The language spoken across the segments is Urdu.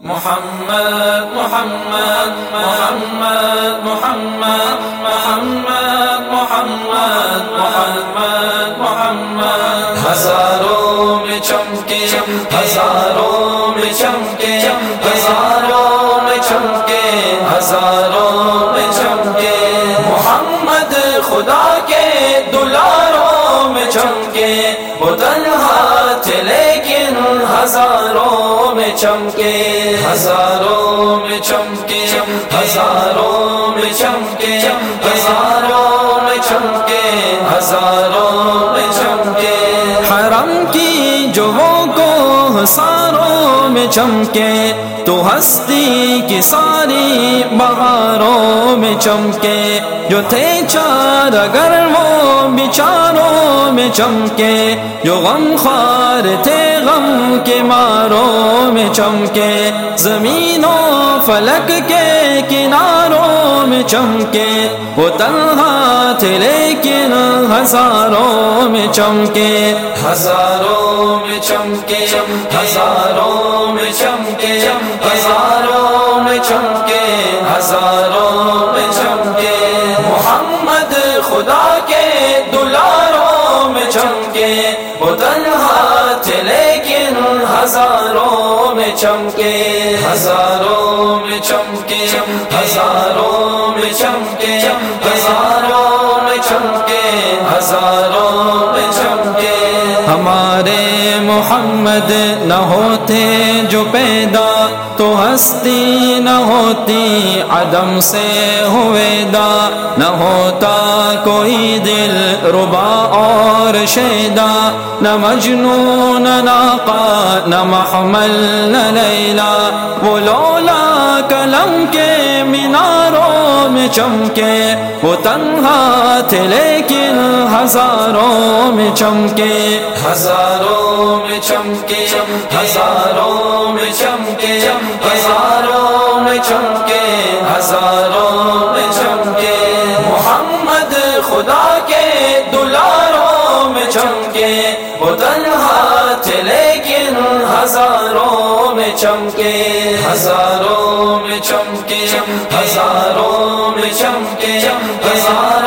محمد محمد محمد محمد محمد محمد محمد محمد. ہزاروں میں چمکے، ہزاروں میں چمکے، ہزاروں میں چمکے، ہزاروں میں چمکے۔ محمد خدا کے دلاروں میں چمکے، وہ تنہا تھے لیکن ہزاروں چمکے۔ ہزاروں میں چمکے۔ ہزاروں میں چمکے۔ ہزاروں میں چمکے تو ہستی کی ساری بہاروں میں چمکے جو تھے چار اگر وہ بیچاروں میں چمکے جو غم خوار تھے غم کے ماروں میں چمکے زمینوں فلک کے کناروں میں چمکے، وہ تنہا تھے لیکن ہزاروں میں چمکے۔ ہزاروں میں چمکے، ہزاروں میں چمکے، ہزاروں میں چمکے، ہزاروں میں چمکے۔ محمد خدا کے دلاروں میں چمکے، وہ تنہا تھے لیکن ہزاروں میں چمکے ہزاروں میں چمکے ہزاروں میں چمکے محمد نہ ہوتے جو پیدا تو ہستی نہ ہوتی، عدم سے ہوئے دا۔ نہ ہوتا کوئی دل، ربا اور شیدا۔ نہ مجنون ناقا نہ محمل، نہ لیلا وہ لولا کلم کے میناروں میں چمکے، وہ تنہا تھے لیکن ہزاروں میں چمکے۔ ہزاروں میں چمکے۔ ہزاروں میں چمکے۔ ہزاروں میں چمکے۔ ہزاروں میں چمکے۔ محمد خدا کے دلاروں میں چمکے۔ وہ تنہا تھے لیکن ہزاروں میں چمکے۔ ہزاروں میں چمکے۔ ہزاروں میں چمکے۔ ہزاروں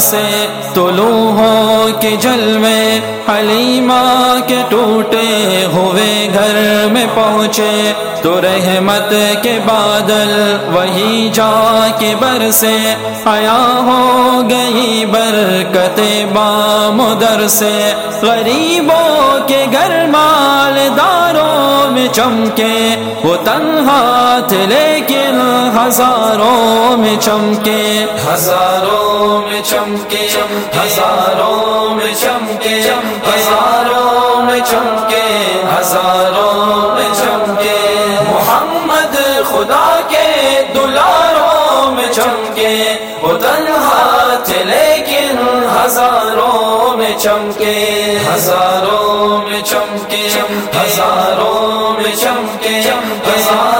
سے طلوع ہو کے جلوے حلیمہ کے ٹوٹے ہوئے گھر میں پہنچے تو رحمت کے بادل وہی جا کے بر سے آیا ہو گئی برکت بام در سے، غریبوں کے گھر مال داروں میں چمکے وہ تنہا تھے لیکن ہزاروں میں چمکے۔ ہزاروں میں چمکے۔ ہزاروں میں چمکے۔ ہزاروں میں چمکے۔ ہزاروں میں چمکے۔ محمد خدا کے دلاروں میں چمکے۔ وہ تنہا تھے لیکن ہزاروں میں چمکے ہزاروں میں چمکے ہزاروں میں چمکے ہزاروں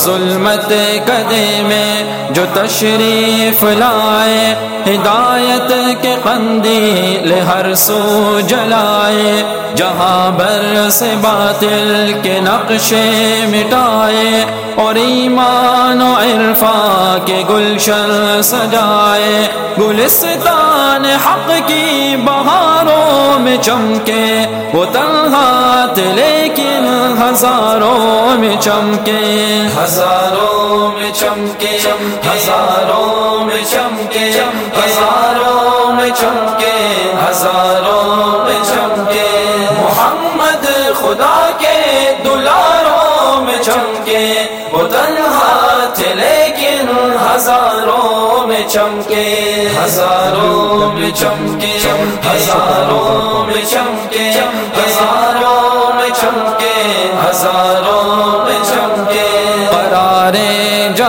ظلمت کدے میں جو تشریف لائے، ہدایت کے قندیل ہر سو جلائے۔ جہاں بر سے باطل کے نقشے مٹائے، اور ایمان و عرفا کے گلشن سجائے۔ گلستان حق کی بہاروں میں چمکے، وہ تنہا لیکن ہزاروں میں چمکے۔ ہزاروں میں چمکے، ہزاروں میں چمکے، ہزاروں میں چمکے، ہزاروں میں چمکے۔ محمد خدا کے دلاروں میں چمکے، وہ تنہا تھے لیکن ہزاروں میں چمکے۔ ہزاروں میں چمکے، ہزاروں میں چمکے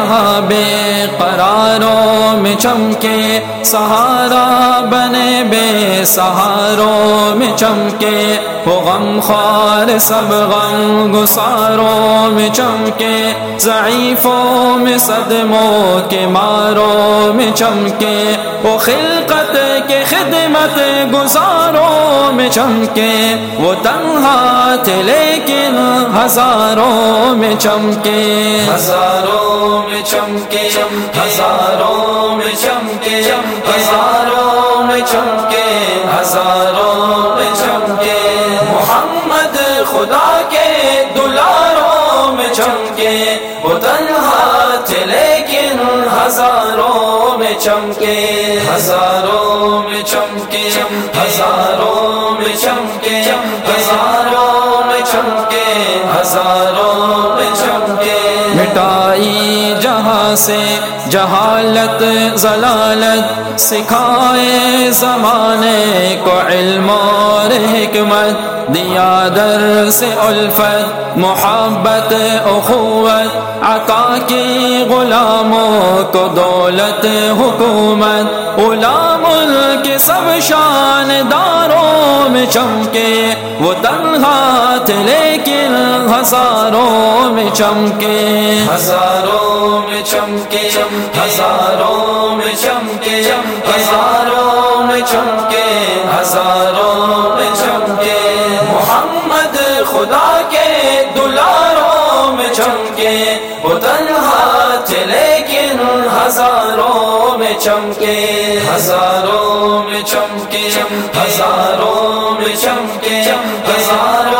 میں بے قراروں میں چمکے سہارا بنے، بے سہاروں میں چمکے وہ غم خوار سب غم گساروں میں چمکے، ضعیفوں میں صدموں کے ماروں میں چمکے وہ خلقت کے خدمت گزاروں میں چمکے وہ تنہا تھے لیکن ہزاروں میں چمکے۔ ہزاروں میں چمکے۔ ہزاروں میں چمکے۔ ہزاروں میں چمکے۔ ہزاروں میں چمکے۔ محمد خدا کے دلاروں میں چمکے۔ وہ تنہا تھے لیکن ہزاروں میں چمکے۔ ہزاروں میں چمکے۔ ہزاروں میں چمکے۔ ہزاروں سے جہالت، ضلالت سکھائے زمانے کو علم اور حکمت، دیا در سے الفت، محبت، اخوت، عطا کی غلاموں کو دولت، حکومت، غلام کے سب شانداروں میں چمکے، وہ تنہا تھے لیکن ہزاروں میں چمکے۔ ہزاروں میں چمکے، ہزاروں میں چمکے، ہزاروں میں چمکے، ہزاروں میں چمکے۔ محمد خدا کے دلاروں میں چمکے، وہ تنہا تھے لیکن ہزاروں میں چمکے۔ ہزاروں میں چمکے، ہزاروں میں چمکے، ہزاروں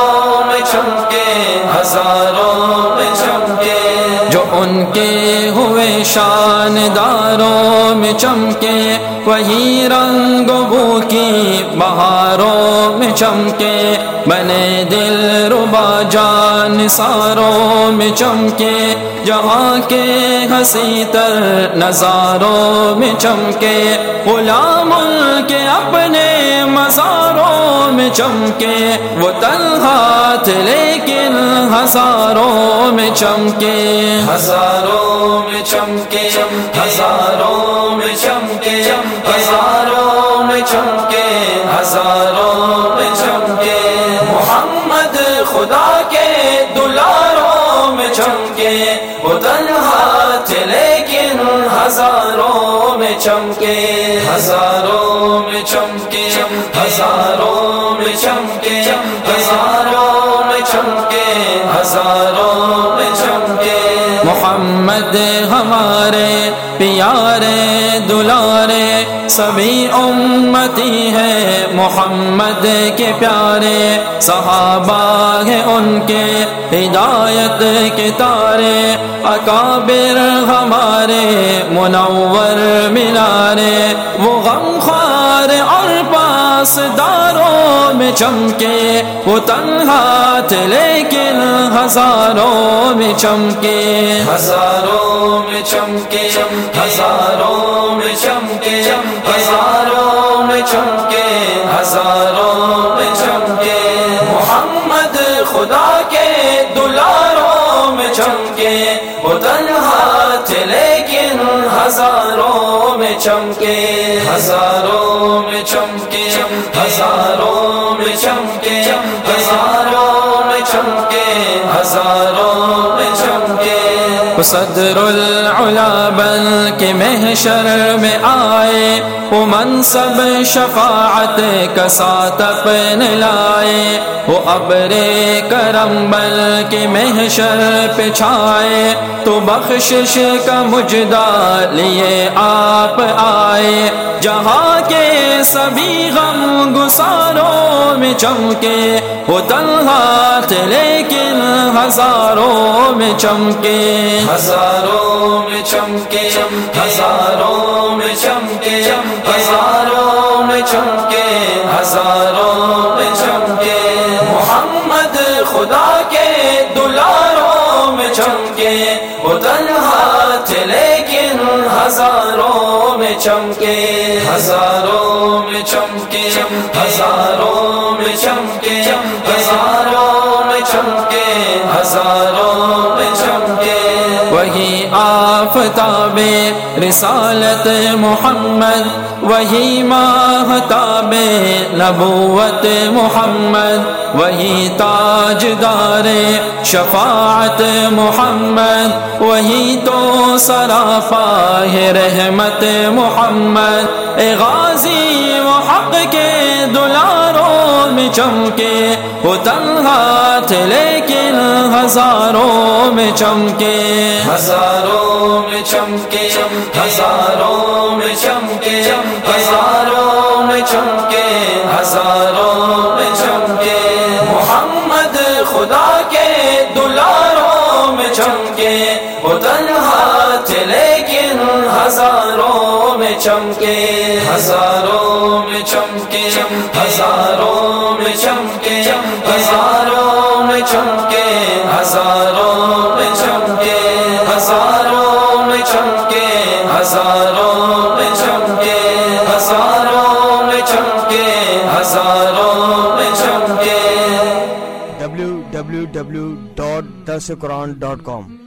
ان کے ہوئے شانداروں میں چمکے، وہی رنگ بو کی بہاروں میں چمکے، بنے دل ربا جان ساروں میں چمکے، جہاں کے ہنسی تر نظاروں میں چمکے غلام کے اپنے میں چمکے، وہ تنہا تھے لیکن ہزاروں میں چمکے۔ ہزاروں میں چمکے، ہزاروں میں چمکے، ہزاروں میں چمکے، ہزاروں میں چمکے۔ محمد خدا کے دلاروں میں چمکے، وہ تنہا تھے لیکن ہزاروں میں چمکے۔ ہزاروں میں چمکے، ہزاروں میں چمکے، ہزاروں میں چمکے، ہزاروں میں چمکے۔ محمد ہمارے پیارے دلارے، سبھی امتی ہے محمد کے پیارے۔ صحابہ ہے ان کے ہدایت کے تارے۔ اکابر ہمارے منور ملارے وہ غم خوار پاسداروں داروں میں چمکے، وہ تنہا تھے لیکن ہزاروں میں چمکے۔ ہزاروں میں چمکے، ہزاروں چمکے۔ ہزاروں میں چمکے۔ ہزاروں میں چمکے۔ ہزاروں صدر العلا بل کے محشر میں آئے وہ منصب شفاعت کا ساتھ اپنے لائے۔ وہ ابر کرم بل کے محشر پہ چھائے۔ تو بخشش کا مجدہ لیے آپ آئے۔ جہاں کے سبھی غم گساروں میں چمکے وہ تنہا تھے لیکن ہزاروں میں چمکے۔ ہزاروں میں چمکے۔ ہزاروں میں چمکے۔ ہزاروں میں چمکے۔ ہزاروں میں چمکے۔ محمد خدا کے دلاروں میں چمکے۔ وہ تنہا تھے لیکن ہزاروں میں چمکے۔ ہزاروں میں چمکے۔ ہزاروں میں چمکے۔ آفتاب رسالت محمد، وہی ماہتاب نبوت محمد، وہی تاج دار شفاعت محمد، وہی تو سراپا ہے رحمت محمد۔ اے غازی و حق کے بھی چمکے وہ تنہا تھے لیکن ہزاروں میں چمکے۔ ہزاروں میں چمکے۔ ہزاروں میں چمکے۔ ہزاروں چمکے۔ ہزاروں میں چمکے۔ ہزاروں میں چمکے۔ ہزاروں میں چمکے۔ ہزاروں میں چمکے۔ ہزاروں میں چمکے۔ ہزاروں میں چمکے۔ ہزاروں میں چمکے۔ ہزاروں میں چمکے۔ ڈبلو ڈبلو ڈبلو ڈاٹ دس قرآن ڈاٹ کام